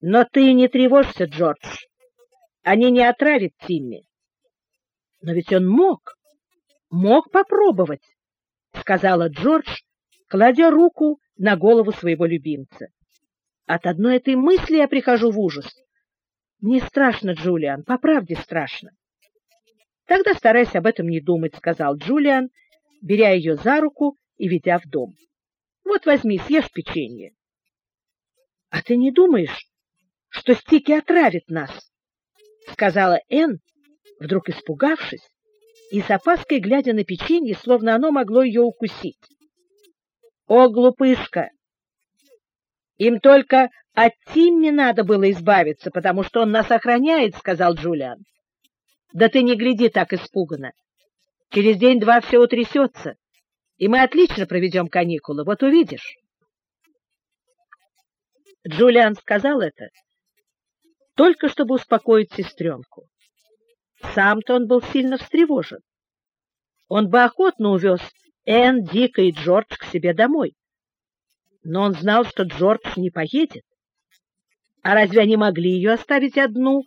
Но ты не тревожься, Джордж. Они не отравят Тимми. Но ведь он мог, мог попробовать, сказала Джордж, кладя руку на голову своего любимца. От одной этой мысли я прихожу в ужас. Не страшно, Джулиан, по правде страшно. Тогда старайся об этом не думать, сказал Джулиан, беря ее за руку и ведя в дом. Вот возьми, съешь печенье. А ты не думаешь, что Стики отравит нас? сказала Энн, вдруг испугавшись и с опаской глядя на печенье, словно оно могло ее укусить. О, глупышка! Им только от Тимми надо было избавиться, потому что он нас охраняет, сказал Джулиан. Да ты не гляди так испуганно. Через день-два все утрясется, и мы отлично проведем каникулы, вот увидишь. Джулиан сказал это, только чтобы успокоить сестренку. Сам-то он был сильно встревожен. Он бы охотно увез Энн, Дика и Джордж к себе домой. Но он знал, что Джордж не поедет. А разве они могли ее оставить одну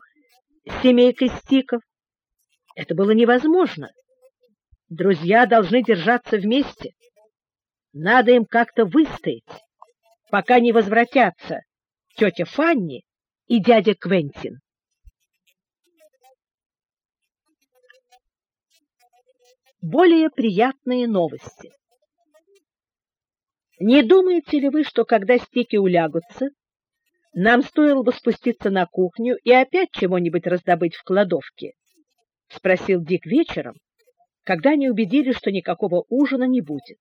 с семейкой стиков? Это было невозможно. Друзья должны держаться вместе. Надо им как-то выстоять, пока не возвратятся тетя Фанни и дядя Квентин. Более приятные новости. Не думаете ли вы, что когда стеки улягутся, нам стоило бы спуститься на кухню и опять чего-нибудь раздобыть в кладовке? — спросил Дик вечером, когда они убедились, что никакого ужина не будет.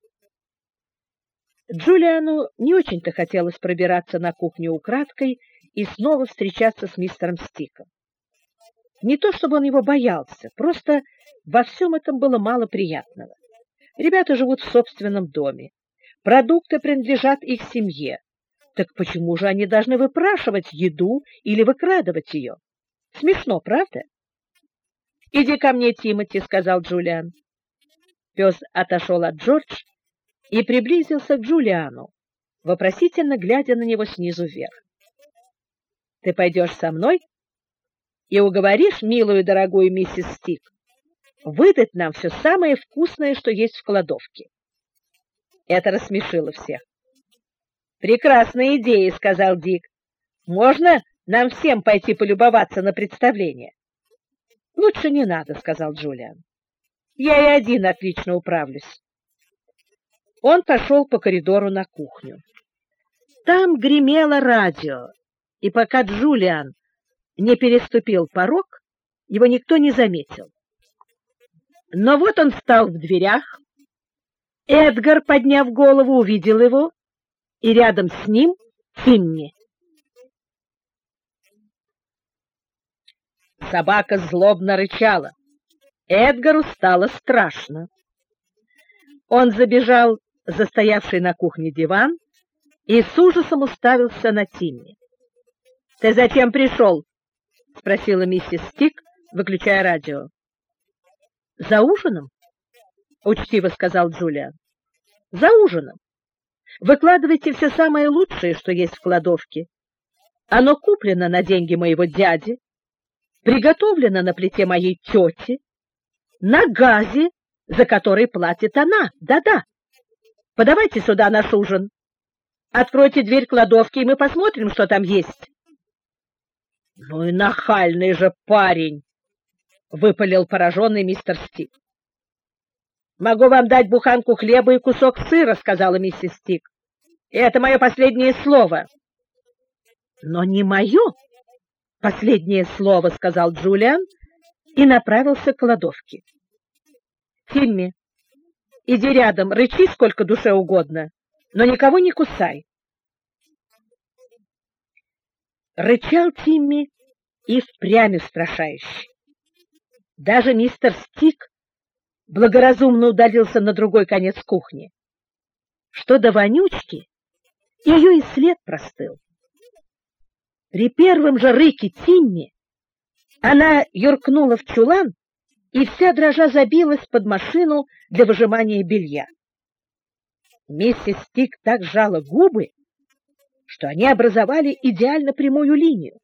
Джулиану не очень-то хотелось пробираться на кухню украдкой и снова встречаться с мистером Стиком. Не то чтобы он его боялся, просто во всем этом было мало приятного. Ребята живут в собственном доме, продукты принадлежат их семье. Так почему же они должны выпрашивать еду или выкрадывать ее? Смешно, правда? «Иди ко мне, Тимоти», — сказал Джулиан. Пес отошел от Джордж и приблизился к Джулиану, вопросительно глядя на него снизу вверх. «Ты пойдешь со мной и уговоришь милую дорогую миссис Стик выдать нам все самое вкусное, что есть в кладовке?» Это рассмешило всех. «Прекрасная идея», — сказал Дик. «Можно нам всем пойти полюбоваться на представление?» Лучше не надо, сказал Джулиан. Я и один отлично управлюсь. Он пошел по коридору на кухню. Там гремело радио, и пока Джулиан не переступил порог, его никто не заметил. Но вот он встал в дверях. Эдгар, подняв голову, увидел его, и рядом с ним Тимми. Собака злобно рычала. Эдгару стало страшно. Он забежал за стоявший на кухне диван и с ужасом уставился на Тимми. — Ты зачем пришел? — спросила миссис Стик, выключая радио. — За ужином, — учтиво сказал Джулиан. — За ужином. Выкладывайте все самое лучшее, что есть в кладовке. Оно куплено на деньги моего дяди, приготовлена на плите моей тети, на газе, за который платит она. Да-да. Подавайте сюда наш ужин. Откройте дверь кладовки, и мы посмотрим, что там есть. Ну и нахальный же парень, выпалил пораженный мистер Стик. Могу вам дать буханку хлеба и кусок сыра, сказала миссис Стик. И это мое последнее слово. Но не мое, Последнее слово сказал Джулиан и направился к кладовке. Тимми, иди рядом, рычи сколько душе угодно, но никого не кусай. Рычал Тимми и впрямь устрашающе. Даже мистер Стик благоразумно удалился на другой конец кухни. Что до вонючки, ее и след простыл. При первом же рыке Тимми она юркнула в чулан и вся дрожа забилась под машину для выжимания белья. Миссис Стик так сжала губы, что они образовали идеально прямую линию.